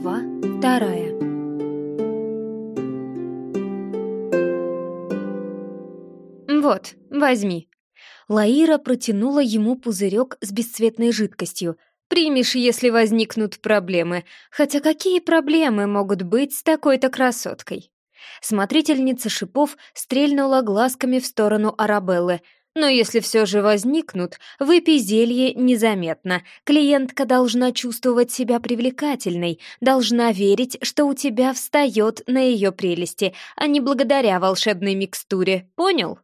Глава вторая «Вот, возьми». Лаира протянула ему пузырек с бесцветной жидкостью. «Примешь, если возникнут проблемы. Хотя какие проблемы могут быть с такой-то красоткой?» Смотрительница шипов стрельнула глазками в сторону Арабеллы — но если все же возникнут, выпей зелье незаметно. Клиентка должна чувствовать себя привлекательной, должна верить, что у тебя встает на ее прелести, а не благодаря волшебной микстуре. Понял?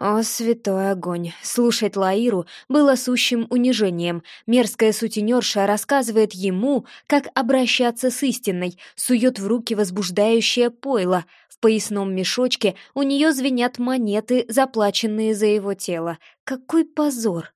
О, святой огонь! Слушать Лаиру было сущим унижением. Мерзкая сутенерша рассказывает ему, как обращаться с истинной, сует в руки возбуждающее пойло. В поясном мешочке у нее звенят монеты, заплаченные за его тело. Какой позор!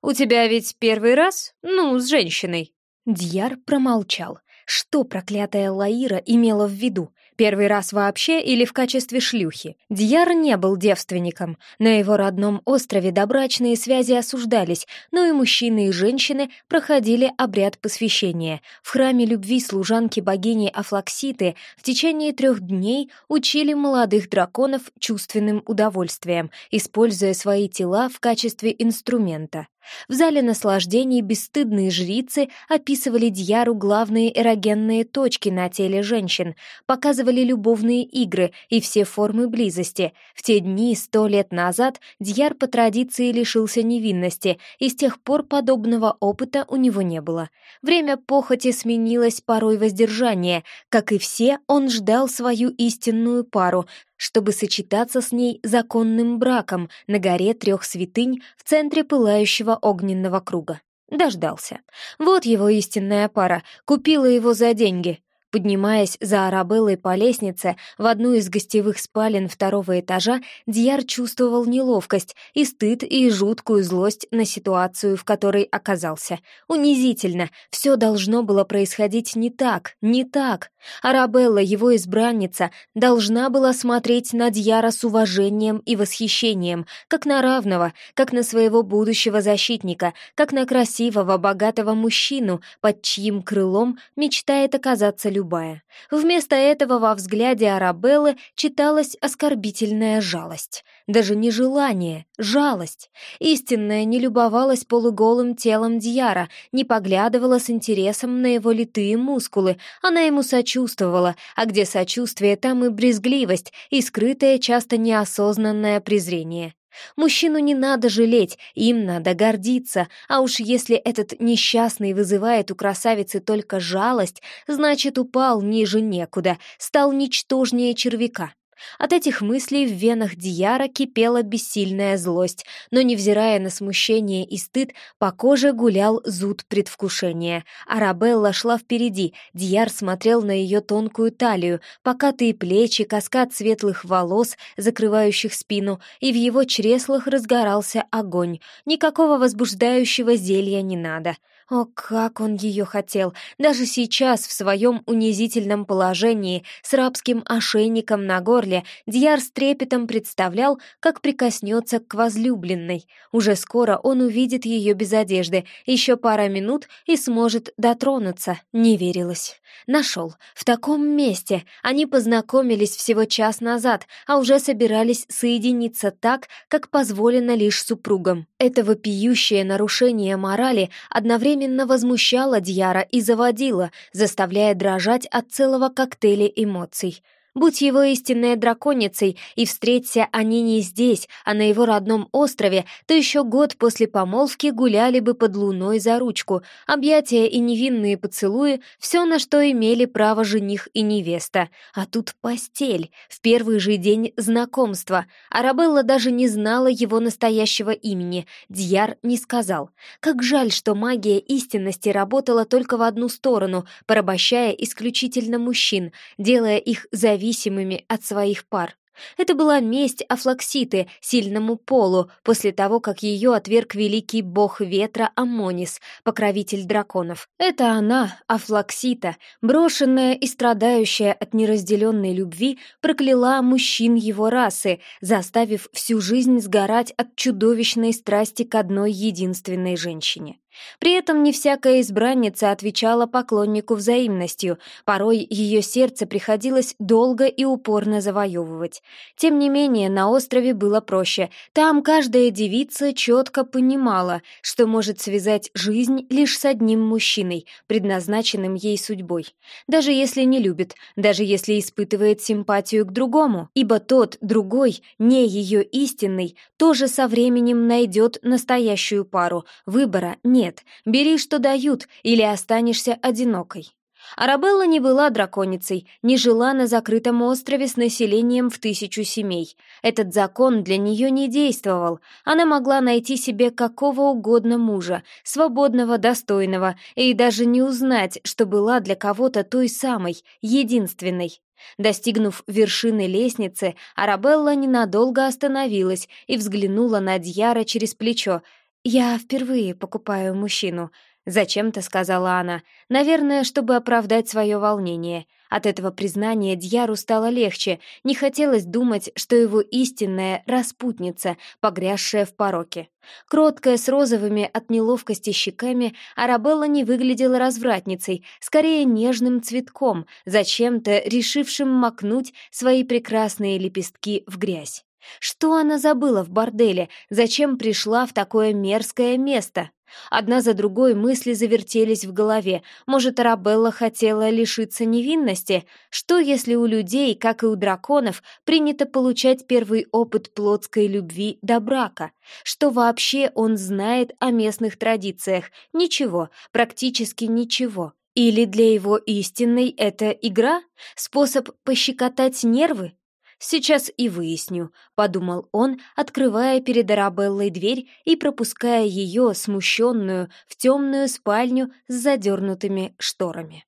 «У тебя ведь первый раз? Ну, с женщиной!» Дьяр промолчал. Что проклятая Лаира имела в виду? Первый раз вообще или в качестве шлюхи? Дьяр не был девственником. На его родном острове добрачные связи осуждались, но и мужчины и женщины проходили обряд посвящения. В храме любви служанки богини Афлакситы в течение трех дней учили молодых драконов чувственным удовольствием, используя свои тела в качестве инструмента. В зале наслаждений бесстыдные жрицы описывали Дьяру главные эрогенные точки на теле женщин, показывали любовные игры и все формы близости. В те дни, сто лет назад, Дьяр по традиции лишился невинности, и с тех пор подобного опыта у него не было. Время похоти сменилось порой воздержание. Как и все, он ждал свою истинную пару — чтобы сочетаться с ней законным браком на горе трех святынь в центре пылающего огненного круга. Дождался. Вот его истинная пара, купила его за деньги. Поднимаясь за Арабеллой по лестнице в одну из гостевых спален второго этажа, Дьяр чувствовал неловкость и стыд и жуткую злость на ситуацию, в которой оказался. Унизительно, все должно было происходить не так, не так. Арабелла, его избранница, должна была смотреть на Дьяра с уважением и восхищением, как на равного, как на своего будущего защитника, как на красивого, богатого мужчину, под чьим крылом мечтает оказаться любовь любая. Вместо этого во взгляде Арабеллы читалась оскорбительная жалость. Даже не желание, жалость. Истинная не любовалась полуголым телом Дьяра, не поглядывала с интересом на его литые мускулы. Она ему сочувствовала, а где сочувствие, там и брезгливость, и скрытое, часто неосознанное презрение. Мужчину не надо жалеть, им надо гордиться, а уж если этот несчастный вызывает у красавицы только жалость, значит, упал ниже некуда, стал ничтожнее червяка. От этих мыслей в венах Дияра кипела бессильная злость, но, невзирая на смущение и стыд, по коже гулял зуд предвкушения. Арабелла шла впереди, Дияр смотрел на ее тонкую талию, покатые плечи, каскад светлых волос, закрывающих спину, и в его чреслах разгорался огонь. Никакого возбуждающего зелья не надо. О, как он ее хотел! Даже сейчас, в своем унизительном положении, с рабским ошейником на горле, Дьяр с трепетом представлял, как прикоснется к возлюбленной. Уже скоро он увидит ее без одежды, еще пара минут и сможет дотронуться. Не верилось. Нашел. В таком месте. Они познакомились всего час назад, а уже собирались соединиться так, как позволено лишь супругам. Это вопиющее нарушение морали одновременно одновременно возмущала Дьяра и заводила, заставляя дрожать от целого коктейля эмоций. Будь его истинной драконицей, и встреться они не здесь, а на его родном острове, то еще год после помолвки гуляли бы под луной за ручку, объятия и невинные поцелуи — все, на что имели право жених и невеста. А тут постель, в первый же день знакомства. Арабелла даже не знала его настоящего имени, Дьяр не сказал. Как жаль, что магия истинности работала только в одну сторону, порабощая исключительно мужчин, делая их зависимыми зависимыми от своих пар. Это была месть Афлакситы сильному полу после того, как ее отверг великий бог ветра Амонис, покровитель драконов. Это она, Афлаксита, брошенная и страдающая от неразделенной любви, прокляла мужчин его расы, заставив всю жизнь сгорать от чудовищной страсти к одной единственной женщине. При этом не всякая избранница отвечала поклоннику взаимностью, порой ее сердце приходилось долго и упорно завоевывать. Тем не менее, на острове было проще. Там каждая девица четко понимала, что может связать жизнь лишь с одним мужчиной, предназначенным ей судьбой. Даже если не любит, даже если испытывает симпатию к другому, ибо тот, другой, не ее истинный, тоже со временем найдет настоящую пару, выбора нет нет, бери, что дают, или останешься одинокой. Арабелла не была драконицей, не жила на закрытом острове с населением в тысячу семей. Этот закон для нее не действовал. Она могла найти себе какого угодно мужа, свободного, достойного, и даже не узнать, что была для кого-то той самой, единственной. Достигнув вершины лестницы, Арабелла ненадолго остановилась и взглянула на Дьяра через плечо, «Я впервые покупаю мужчину», — зачем-то сказала она, наверное, чтобы оправдать свое волнение. От этого признания Дьяру стало легче, не хотелось думать, что его истинная распутница, погрязшая в пороке. Кроткая, с розовыми от неловкости щеками, Арабелла не выглядела развратницей, скорее нежным цветком, зачем-то решившим макнуть свои прекрасные лепестки в грязь. Что она забыла в борделе? Зачем пришла в такое мерзкое место? Одна за другой мысли завертелись в голове. Может, Арабелла хотела лишиться невинности? Что, если у людей, как и у драконов, принято получать первый опыт плотской любви до брака? Что вообще он знает о местных традициях? Ничего, практически ничего. Или для его истинной это игра? Способ пощекотать нервы? «Сейчас и выясню», — подумал он, открывая перед Арабеллой дверь и пропуская ее, смущенную, в темную спальню с задернутыми шторами.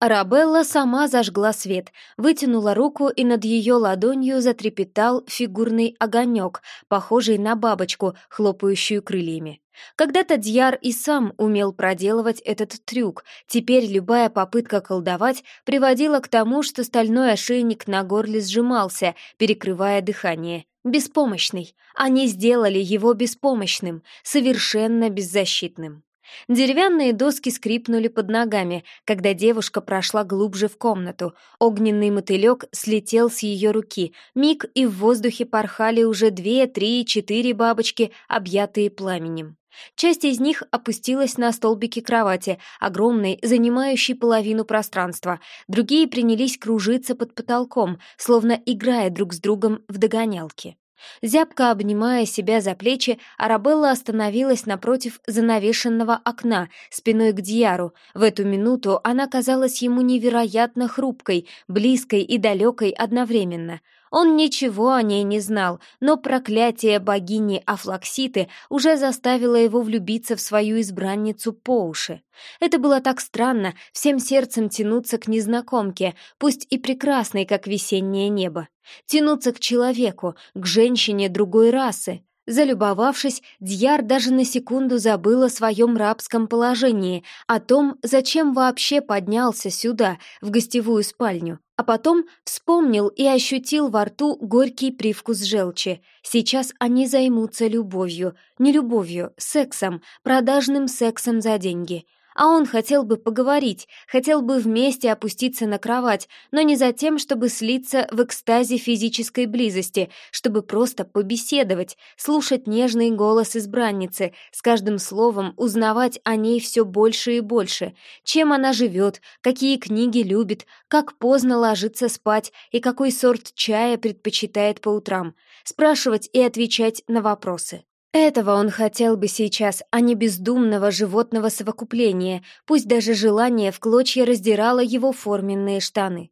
Арабелла сама зажгла свет, вытянула руку, и над ее ладонью затрепетал фигурный огонек, похожий на бабочку, хлопающую крыльями. Когда-то Дьяр и сам умел проделывать этот трюк, теперь любая попытка колдовать приводила к тому, что стальной ошейник на горле сжимался, перекрывая дыхание. Беспомощный. Они сделали его беспомощным, совершенно беззащитным. Деревянные доски скрипнули под ногами, когда девушка прошла глубже в комнату. Огненный мотылек слетел с ее руки. Миг, и в воздухе порхали уже две, три, четыре бабочки, объятые пламенем. Часть из них опустилась на столбики кровати, огромной, занимающей половину пространства. Другие принялись кружиться под потолком, словно играя друг с другом в догонялки. Зябко обнимая себя за плечи, Арабелла остановилась напротив занавешенного окна, спиной к Дьяру. В эту минуту она казалась ему невероятно хрупкой, близкой и далекой одновременно. Он ничего о ней не знал, но проклятие богини Афлакситы уже заставило его влюбиться в свою избранницу по уши. Это было так странно, всем сердцем тянуться к незнакомке, пусть и прекрасной, как весеннее небо. Тянуться к человеку, к женщине другой расы. Залюбовавшись, Дьяр даже на секунду забыл о своем рабском положении, о том, зачем вообще поднялся сюда, в гостевую спальню. А потом вспомнил и ощутил во рту горький привкус желчи. Сейчас они займутся любовью. Не любовью, сексом, продажным сексом за деньги — а он хотел бы поговорить, хотел бы вместе опуститься на кровать, но не за тем, чтобы слиться в экстазе физической близости, чтобы просто побеседовать, слушать нежный голос избранницы, с каждым словом узнавать о ней все больше и больше, чем она живет, какие книги любит, как поздно ложится спать и какой сорт чая предпочитает по утрам, спрашивать и отвечать на вопросы. Этого он хотел бы сейчас, а не бездумного животного совокупления, пусть даже желание в клочья раздирало его форменные штаны.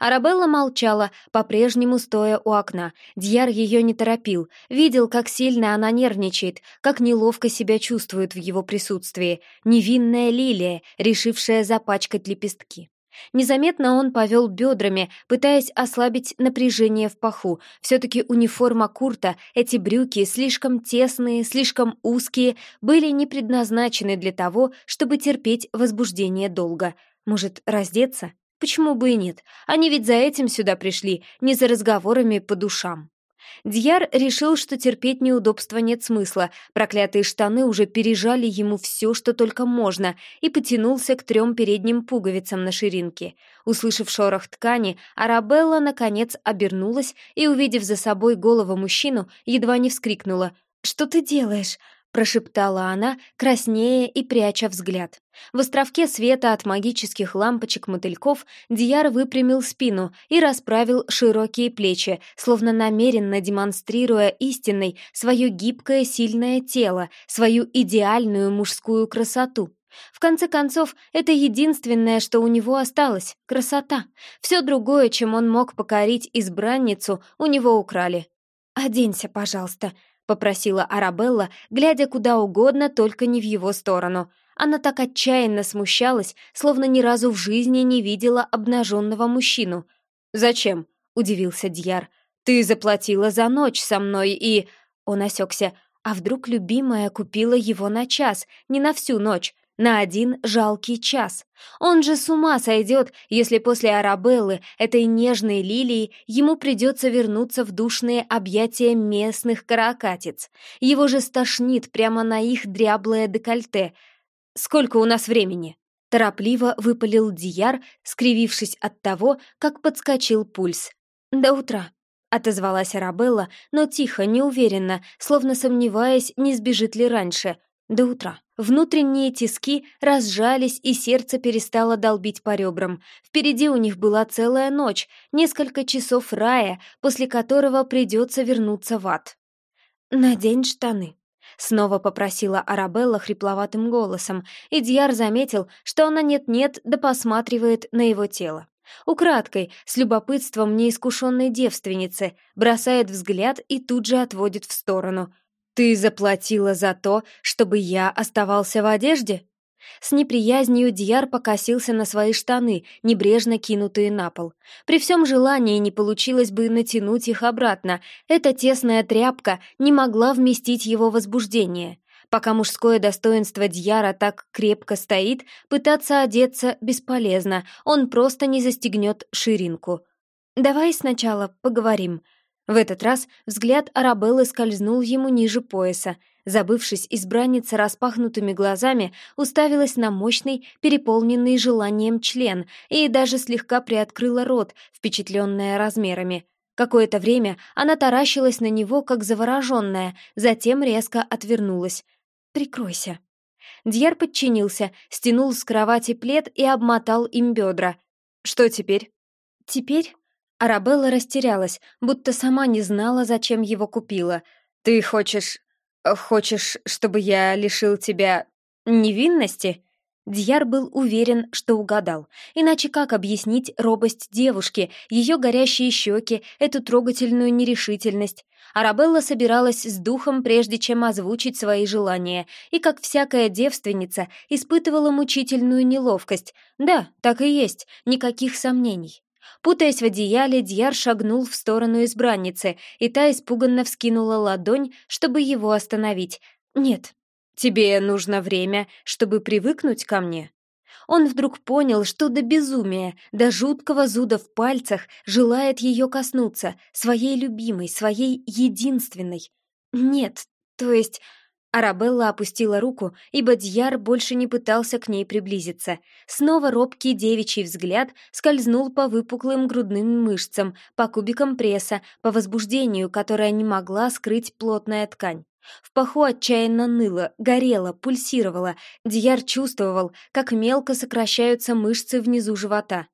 Арабелла молчала, по-прежнему стоя у окна. Дьяр ее не торопил, видел, как сильно она нервничает, как неловко себя чувствует в его присутствии. Невинная лилия, решившая запачкать лепестки. Незаметно он повел бедрами, пытаясь ослабить напряжение в паху. Все-таки униформа Курта, эти брюки, слишком тесные, слишком узкие, были не предназначены для того, чтобы терпеть возбуждение долго. Может, раздеться? Почему бы и нет? Они ведь за этим сюда пришли, не за разговорами по душам. Дьяр решил, что терпеть неудобства нет смысла. Проклятые штаны уже пережали ему все, что только можно, и потянулся к трем передним пуговицам на ширинке. Услышав шорох ткани, Арабелла, наконец, обернулась и, увидев за собой голову мужчину, едва не вскрикнула. «Что ты делаешь?» Прошептала она, краснея и пряча взгляд. В островке света от магических лампочек-мотыльков Дияр выпрямил спину и расправил широкие плечи, словно намеренно демонстрируя истинной свое гибкое сильное тело, свою идеальную мужскую красоту. В конце концов, это единственное, что у него осталось — красота. Все другое, чем он мог покорить избранницу, у него украли. «Оденься, пожалуйста», попросила Арабелла, глядя куда угодно, только не в его сторону. Она так отчаянно смущалась, словно ни разу в жизни не видела обнаженного мужчину. «Зачем?» — удивился Дьяр. «Ты заплатила за ночь со мной и...» Он осекся. А вдруг любимая купила его на час, не на всю ночь? На один жалкий час. Он же с ума сойдет, если после Арабеллы, этой нежной лилии, ему придется вернуться в душные объятия местных каракатиц. Его же стошнит прямо на их дряблое декольте. «Сколько у нас времени?» Торопливо выпалил Дияр, скривившись от того, как подскочил пульс. «До утра», — отозвалась Арабелла, но тихо, неуверенно, словно сомневаясь, не сбежит ли раньше — до утра. Внутренние тиски разжались, и сердце перестало долбить по ребрам. Впереди у них была целая ночь, несколько часов рая, после которого придется вернуться в ад. «Надень штаны», — снова попросила Арабелла хрипловатым голосом, и Дьяр заметил, что она нет-нет да посматривает на его тело. Украдкой, с любопытством неискушенной девственницы, бросает взгляд и тут же отводит в сторону. «Ты заплатила за то, чтобы я оставался в одежде?» С неприязнью Дьяр покосился на свои штаны, небрежно кинутые на пол. При всем желании не получилось бы натянуть их обратно. Эта тесная тряпка не могла вместить его возбуждение. Пока мужское достоинство Дьяра так крепко стоит, пытаться одеться бесполезно, он просто не застегнет ширинку. «Давай сначала поговорим», в этот раз взгляд Арабеллы скользнул ему ниже пояса. Забывшись, избранница распахнутыми глазами уставилась на мощный, переполненный желанием член и даже слегка приоткрыла рот, впечатленная размерами. Какое-то время она таращилась на него, как завороженная, затем резко отвернулась. «Прикройся». Дьяр подчинился, стянул с кровати плед и обмотал им бедра. «Что теперь?» «Теперь Арабелла растерялась, будто сама не знала, зачем его купила. «Ты хочешь... хочешь, чтобы я лишил тебя... невинности?» Дьяр был уверен, что угадал. Иначе как объяснить робость девушки, ее горящие щеки, эту трогательную нерешительность? Арабелла собиралась с духом, прежде чем озвучить свои желания, и, как всякая девственница, испытывала мучительную неловкость. Да, так и есть, никаких сомнений. Путаясь в одеяле, Дьяр шагнул в сторону избранницы, и та испуганно вскинула ладонь, чтобы его остановить. «Нет, тебе нужно время, чтобы привыкнуть ко мне». Он вдруг понял, что до безумия, до жуткого зуда в пальцах желает ее коснуться, своей любимой, своей единственной. «Нет, то есть Арабелла опустила руку, ибо Дьяр больше не пытался к ней приблизиться. Снова робкий девичий взгляд скользнул по выпуклым грудным мышцам, по кубикам пресса, по возбуждению, которое не могла скрыть плотная ткань. В паху отчаянно ныло, горело, пульсировало. Дьяр чувствовал, как мелко сокращаются мышцы внизу живота.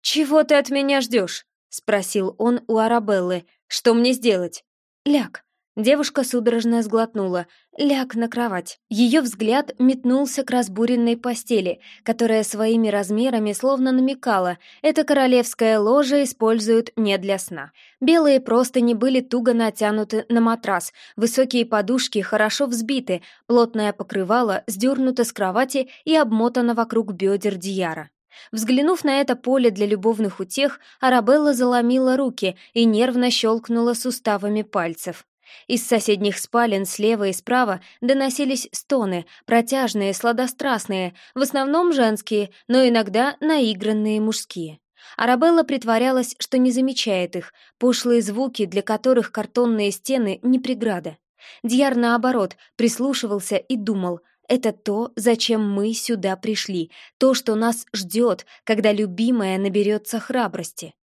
«Чего ты от меня ждешь?» — спросил он у Арабеллы. «Что мне сделать?» «Ляг», Девушка судорожно сглотнула, ляг на кровать. Ее взгляд метнулся к разбуренной постели, которая своими размерами словно намекала, это королевское ложе используют не для сна. Белые простыни были туго натянуты на матрас, высокие подушки хорошо взбиты, плотное покрывало сдернуто с кровати и обмотано вокруг бедер Дияра. Взглянув на это поле для любовных утех, Арабелла заломила руки и нервно щелкнула суставами пальцев. Из соседних спален слева и справа доносились стоны, протяжные, сладострастные, в основном женские, но иногда наигранные мужские. Арабелла притворялась, что не замечает их, пошлые звуки, для которых картонные стены не преграда. Дьяр, наоборот, прислушивался и думал — это то, зачем мы сюда пришли, то, что нас ждет, когда любимая наберется храбрости.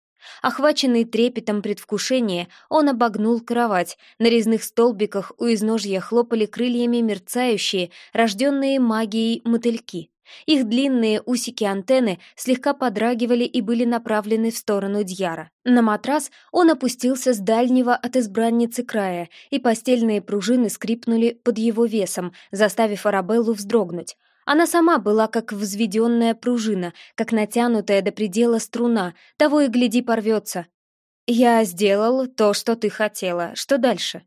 Охваченный трепетом предвкушения, он обогнул кровать. На резных столбиках у изножья хлопали крыльями мерцающие, рожденные магией мотыльки. Их длинные усики-антенны слегка подрагивали и были направлены в сторону Дьяра. На матрас он опустился с дальнего от избранницы края, и постельные пружины скрипнули под его весом, заставив Арабеллу вздрогнуть. Она сама была как взведенная пружина, как натянутая до предела струна, того и гляди порвется. «Я сделал то, что ты хотела. Что дальше?»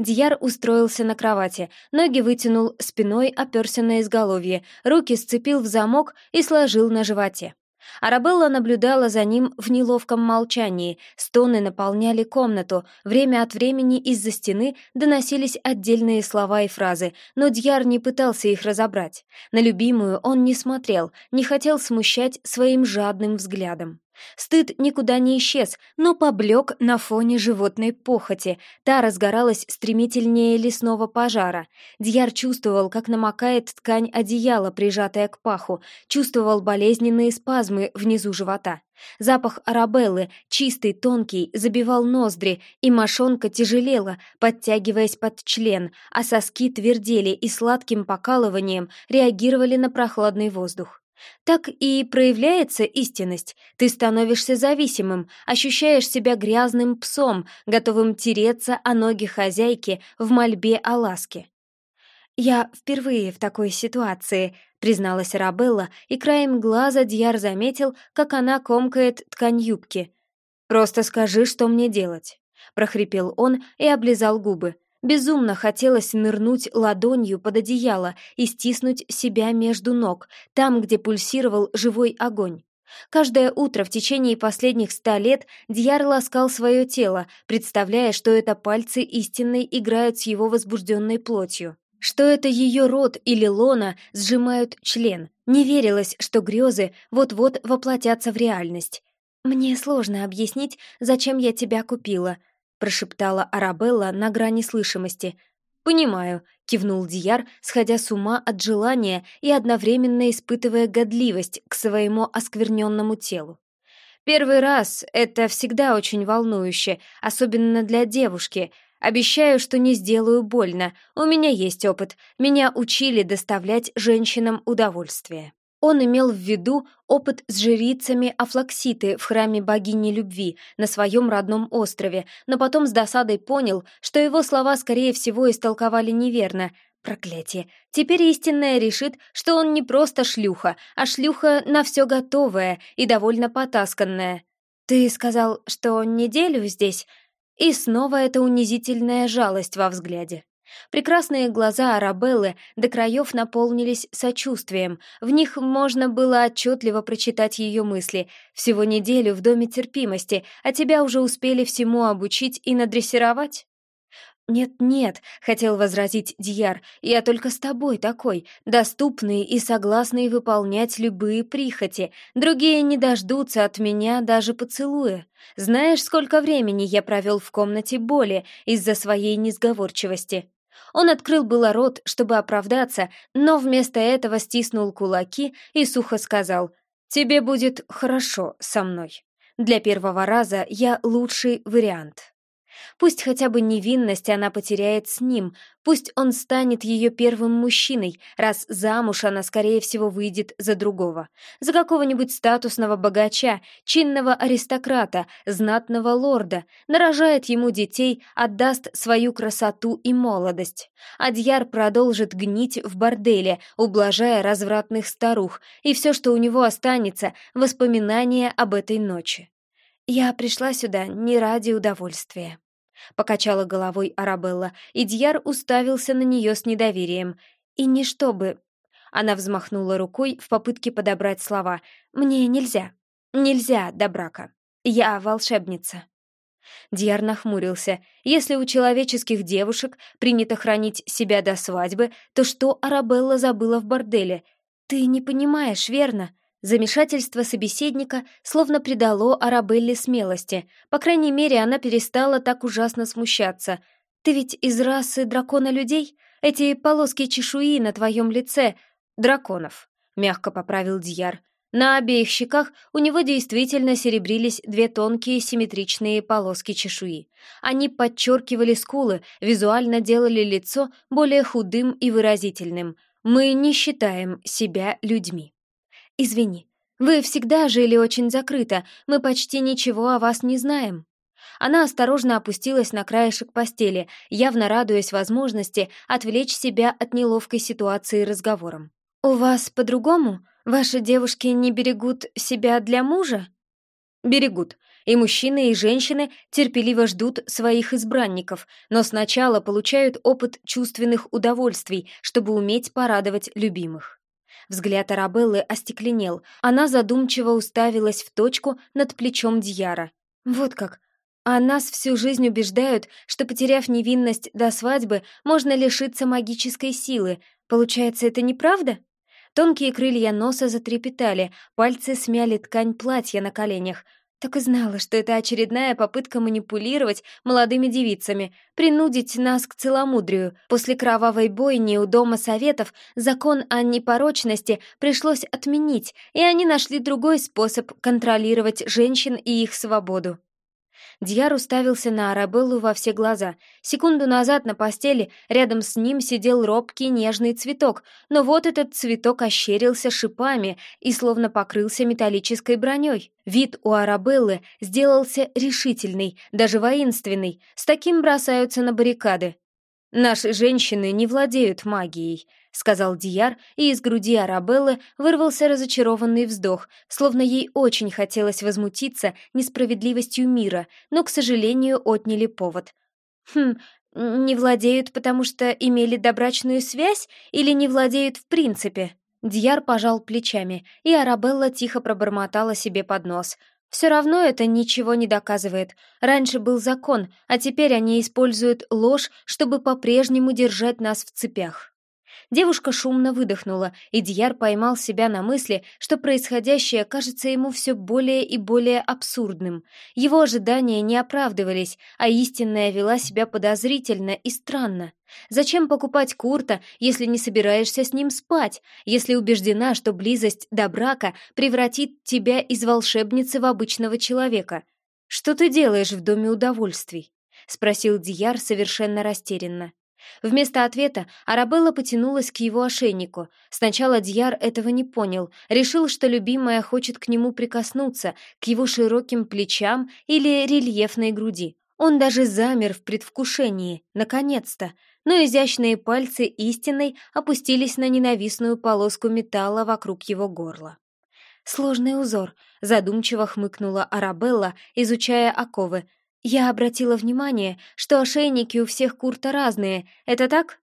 Дьяр устроился на кровати, ноги вытянул, спиной оперся на изголовье, руки сцепил в замок и сложил на животе. Арабелла наблюдала за ним в неловком молчании, стоны наполняли комнату, время от времени из-за стены доносились отдельные слова и фразы, но Дьяр не пытался их разобрать. На любимую он не смотрел, не хотел смущать своим жадным взглядом. Стыд никуда не исчез, но поблек на фоне животной похоти. Та разгоралась стремительнее лесного пожара. Дьяр чувствовал, как намокает ткань одеяла, прижатая к паху, чувствовал болезненные спазмы внизу живота. Запах арабеллы, чистый, тонкий, забивал ноздри, и мошонка тяжелела, подтягиваясь под член, а соски твердели и сладким покалыванием реагировали на прохладный воздух. Так и проявляется истинность. Ты становишься зависимым, ощущаешь себя грязным псом, готовым тереться о ноги хозяйки в мольбе о ласке. «Я впервые в такой ситуации», — призналась Рабелла, и краем глаза Дьяр заметил, как она комкает ткань юбки. «Просто скажи, что мне делать», — прохрипел он и облизал губы. Безумно хотелось нырнуть ладонью под одеяло и стиснуть себя между ног, там, где пульсировал живой огонь. Каждое утро в течение последних ста лет Дьяр ласкал свое тело, представляя, что это пальцы истинной играют с его возбужденной плотью. Что это ее рот или лона сжимают член. Не верилось, что грезы вот-вот воплотятся в реальность. «Мне сложно объяснить, зачем я тебя купила», прошептала Арабелла на грани слышимости. «Понимаю», — кивнул Дияр, сходя с ума от желания и одновременно испытывая годливость к своему оскверненному телу. «Первый раз — это всегда очень волнующе, особенно для девушки. Обещаю, что не сделаю больно. У меня есть опыт. Меня учили доставлять женщинам удовольствие». Он имел в виду опыт с жрицами Афлакситы в храме богини любви на своем родном острове, но потом с досадой понял, что его слова, скорее всего, истолковали неверно. Проклятие. Теперь истинная решит, что он не просто шлюха, а шлюха на все готовая и довольно потасканная. «Ты сказал, что неделю здесь?» И снова эта унизительная жалость во взгляде. Прекрасные глаза Арабеллы до краев наполнились сочувствием. В них можно было отчетливо прочитать ее мысли. «Всего неделю в доме терпимости, а тебя уже успели всему обучить и надрессировать?» «Нет-нет», — хотел возразить Дьяр, — «я только с тобой такой, доступный и согласный выполнять любые прихоти. Другие не дождутся от меня даже поцелуя. Знаешь, сколько времени я провел в комнате боли из-за своей несговорчивости?» Он открыл было рот, чтобы оправдаться, но вместо этого стиснул кулаки и сухо сказал «Тебе будет хорошо со мной. Для первого раза я лучший вариант». Пусть хотя бы невинность она потеряет с ним, пусть он станет ее первым мужчиной, раз замуж она, скорее всего, выйдет за другого. За какого-нибудь статусного богача, чинного аристократа, знатного лорда, нарожает ему детей, отдаст свою красоту и молодость. Адьяр продолжит гнить в борделе, ублажая развратных старух, и все, что у него останется, воспоминания об этой ночи. Я пришла сюда не ради удовольствия. Покачала головой Арабелла, и Дьяр уставился на нее с недоверием. И не чтобы... Она взмахнула рукой в попытке подобрать слова. «Мне нельзя. Нельзя до брака. Я волшебница». Дьяр нахмурился. Если у человеческих девушек принято хранить себя до свадьбы, то что Арабелла забыла в борделе? Ты не понимаешь, верно? Замешательство собеседника словно придало Арабелле смелости. По крайней мере, она перестала так ужасно смущаться. «Ты ведь из расы дракона-людей? Эти полоски чешуи на твоем лице — драконов», — мягко поправил Дьяр. На обеих щеках у него действительно серебрились две тонкие симметричные полоски чешуи. Они подчеркивали скулы, визуально делали лицо более худым и выразительным. Мы не считаем себя людьми. «Извини, вы всегда жили очень закрыто, мы почти ничего о вас не знаем». Она осторожно опустилась на краешек постели, явно радуясь возможности отвлечь себя от неловкой ситуации разговором. «У вас по-другому? Ваши девушки не берегут себя для мужа?» «Берегут. И мужчины, и женщины терпеливо ждут своих избранников, но сначала получают опыт чувственных удовольствий, чтобы уметь порадовать любимых». Взгляд Арабеллы остекленел. Она задумчиво уставилась в точку над плечом Дьяра. «Вот как. А нас всю жизнь убеждают, что, потеряв невинность до свадьбы, можно лишиться магической силы. Получается, это неправда?» Тонкие крылья носа затрепетали, пальцы смяли ткань платья на коленях. Так и знала, что это очередная попытка манипулировать молодыми девицами, принудить нас к целомудрию. После кровавой бойни у Дома Советов закон о непорочности пришлось отменить, и они нашли другой способ контролировать женщин и их свободу. Дьяр уставился на Арабеллу во все глаза. Секунду назад на постели рядом с ним сидел робкий нежный цветок, но вот этот цветок ощерился шипами и словно покрылся металлической броней. Вид у Арабеллы сделался решительный, даже воинственный. С таким бросаются на баррикады. «Наши женщины не владеют магией», — сказал Дияр, и из груди Арабеллы вырвался разочарованный вздох, словно ей очень хотелось возмутиться несправедливостью мира, но, к сожалению, отняли повод. «Хм, не владеют, потому что имели добрачную связь или не владеют в принципе?» Дьяр пожал плечами, и Арабелла тихо пробормотала себе под нос. Все равно это ничего не доказывает. Раньше был закон, а теперь они используют ложь, чтобы по-прежнему держать нас в цепях. Девушка шумно выдохнула, и Дьяр поймал себя на мысли, что происходящее кажется ему все более и более абсурдным. Его ожидания не оправдывались, а истинная вела себя подозрительно и странно. Зачем покупать Курта, если не собираешься с ним спать, если убеждена, что близость до брака превратит тебя из волшебницы в обычного человека? Что ты делаешь в доме удовольствий? спросил Дияр совершенно растерянно. Вместо ответа Арабелла потянулась к его ошейнику. Сначала Дьяр этого не понял, решил, что любимая хочет к нему прикоснуться, к его широким плечам или рельефной груди. Он даже замер в предвкушении, наконец-то, но изящные пальцы истинной опустились на ненавистную полоску металла вокруг его горла. «Сложный узор», — задумчиво хмыкнула Арабелла, изучая оковы, «Я обратила внимание, что ошейники у всех Курта разные. Это так?»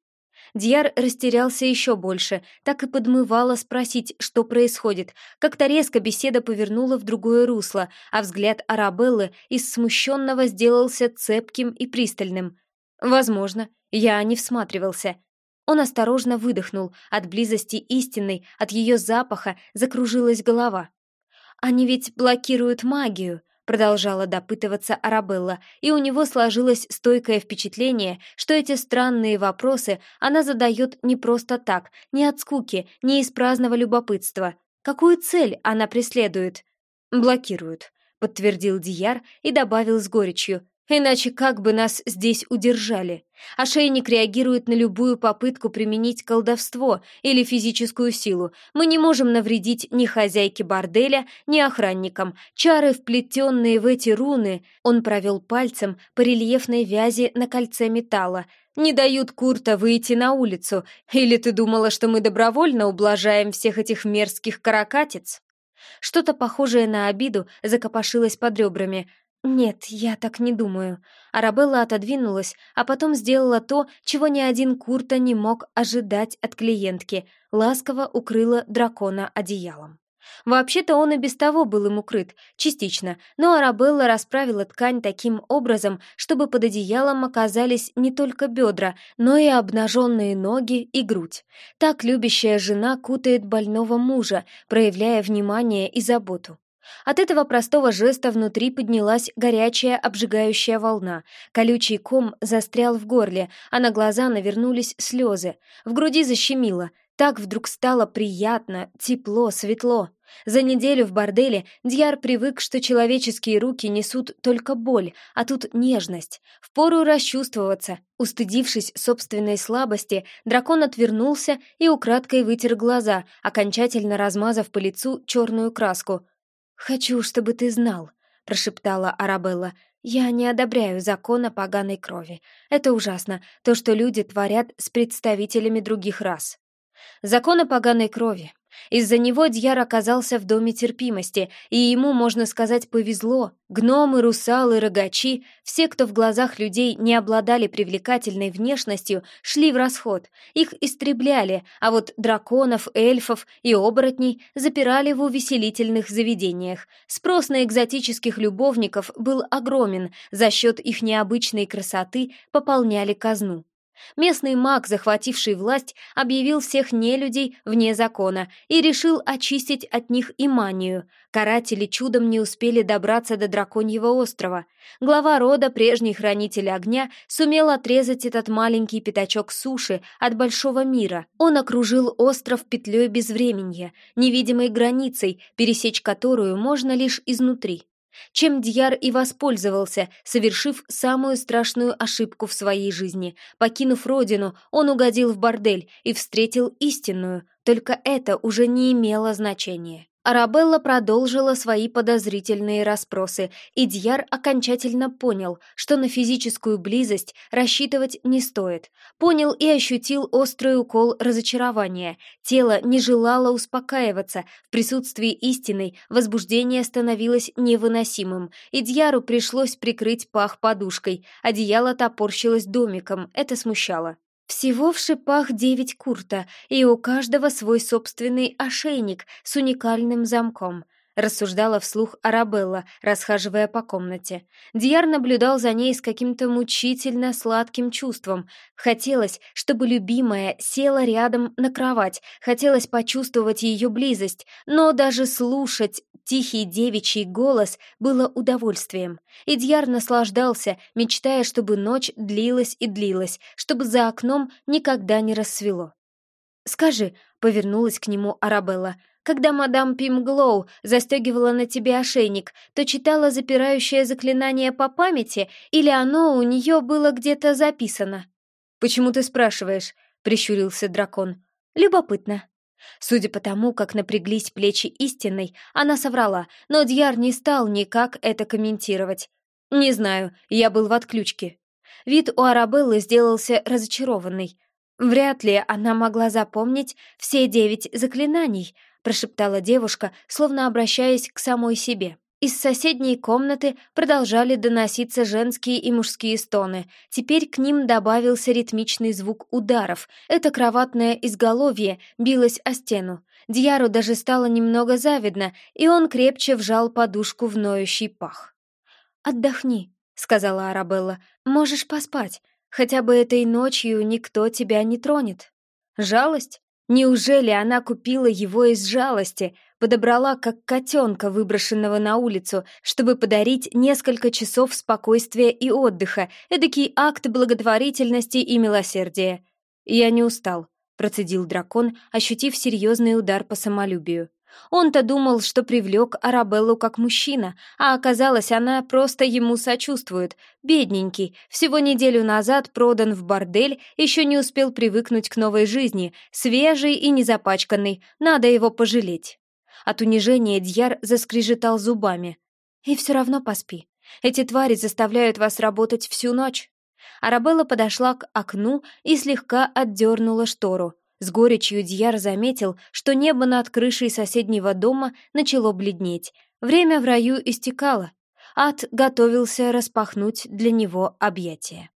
Дьяр растерялся еще больше, так и подмывало спросить, что происходит. Как-то резко беседа повернула в другое русло, а взгляд Арабеллы из смущенного сделался цепким и пристальным. «Возможно, я не всматривался». Он осторожно выдохнул, от близости истинной, от ее запаха закружилась голова. «Они ведь блокируют магию», продолжала допытываться Арабелла, и у него сложилось стойкое впечатление, что эти странные вопросы она задает не просто так, не от скуки, не из праздного любопытства. Какую цель она преследует? Блокируют, подтвердил Дияр и добавил с горечью. Иначе как бы нас здесь удержали? Ошейник реагирует на любую попытку применить колдовство или физическую силу. Мы не можем навредить ни хозяйке борделя, ни охранникам. Чары, вплетенные в эти руны, он провел пальцем по рельефной вязи на кольце металла, не дают Курта выйти на улицу. Или ты думала, что мы добровольно ублажаем всех этих мерзких каракатиц? Что-то похожее на обиду закопошилось под ребрами. «Нет, я так не думаю». Арабелла отодвинулась, а потом сделала то, чего ни один Курта не мог ожидать от клиентки. Ласково укрыла дракона одеялом. Вообще-то он и без того был им укрыт, частично, но Арабелла расправила ткань таким образом, чтобы под одеялом оказались не только бедра, но и обнаженные ноги и грудь. Так любящая жена кутает больного мужа, проявляя внимание и заботу. От этого простого жеста внутри поднялась горячая обжигающая волна. Колючий ком застрял в горле, а на глаза навернулись слезы. В груди защемило. Так вдруг стало приятно, тепло, светло. За неделю в борделе Дьяр привык, что человеческие руки несут только боль, а тут нежность. Впору расчувствоваться. Устыдившись собственной слабости, дракон отвернулся и украдкой вытер глаза, окончательно размазав по лицу черную краску. «Хочу, чтобы ты знал», — прошептала Арабелла. «Я не одобряю закона поганой крови. Это ужасно, то, что люди творят с представителями других рас». Закона поганой крови. Из-за него Дьяр оказался в доме терпимости, и ему, можно сказать, повезло. Гномы, русалы, рогачи, все, кто в глазах людей не обладали привлекательной внешностью, шли в расход. Их истребляли, а вот драконов, эльфов и оборотней запирали в увеселительных заведениях. Спрос на экзотических любовников был огромен, за счет их необычной красоты пополняли казну. Местный маг, захвативший власть, объявил всех нелюдей вне закона и решил очистить от них и манию. Каратели чудом не успели добраться до Драконьего острова. Глава рода, прежний хранитель огня, сумел отрезать этот маленький пятачок суши от большого мира. Он окружил остров петлей безвременья, невидимой границей, пересечь которую можно лишь изнутри чем Дьяр и воспользовался, совершив самую страшную ошибку в своей жизни. Покинув родину, он угодил в бордель и встретил истинную, только это уже не имело значения. Арабелла продолжила свои подозрительные расспросы, и Дьяр окончательно понял, что на физическую близость рассчитывать не стоит. Понял и ощутил острый укол разочарования. Тело не желало успокаиваться. В присутствии истины возбуждение становилось невыносимым, и Дьяру пришлось прикрыть пах подушкой. Одеяло топорщилось домиком, это смущало. Всего в шипах девять курта, и у каждого свой собственный ошейник с уникальным замком — рассуждала вслух Арабелла, расхаживая по комнате. Дияр наблюдал за ней с каким-то мучительно сладким чувством. Хотелось, чтобы любимая села рядом на кровать, хотелось почувствовать ее близость, но даже слушать тихий девичий голос было удовольствием. И Дьяр наслаждался, мечтая, чтобы ночь длилась и длилась, чтобы за окном никогда не рассвело. «Скажи», — повернулась к нему Арабелла, когда мадам Пимглоу застегивала на тебе ошейник, то читала запирающее заклинание по памяти или оно у нее было где-то записано?» «Почему ты спрашиваешь?» — прищурился дракон. «Любопытно». Судя по тому, как напряглись плечи истинной, она соврала, но Дьяр не стал никак это комментировать. «Не знаю, я был в отключке». Вид у Арабеллы сделался разочарованный. Вряд ли она могла запомнить все девять заклинаний, прошептала девушка, словно обращаясь к самой себе. Из соседней комнаты продолжали доноситься женские и мужские стоны. Теперь к ним добавился ритмичный звук ударов. Это кроватное изголовье билось о стену. Дьяру даже стало немного завидно, и он крепче вжал подушку в ноющий пах. «Отдохни», — сказала Арабелла. «Можешь поспать. Хотя бы этой ночью никто тебя не тронет». «Жалость? Неужели она купила его из жалости, подобрала как котенка, выброшенного на улицу, чтобы подарить несколько часов спокойствия и отдыха, эдакий акт благотворительности и милосердия? «Я не устал», — процедил дракон, ощутив серьезный удар по самолюбию. Он-то думал, что привлек Арабеллу как мужчина, а оказалось, она просто ему сочувствует. Бедненький, всего неделю назад продан в бордель, еще не успел привыкнуть к новой жизни, свежий и незапачканный, надо его пожалеть. От унижения Дьяр заскрежетал зубами. «И все равно поспи. Эти твари заставляют вас работать всю ночь». Арабелла подошла к окну и слегка отдернула штору. С горечью Дьяр заметил, что небо над крышей соседнего дома начало бледнеть. Время в раю истекало. Ад готовился распахнуть для него объятия.